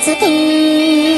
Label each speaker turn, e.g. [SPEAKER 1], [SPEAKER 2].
[SPEAKER 1] つて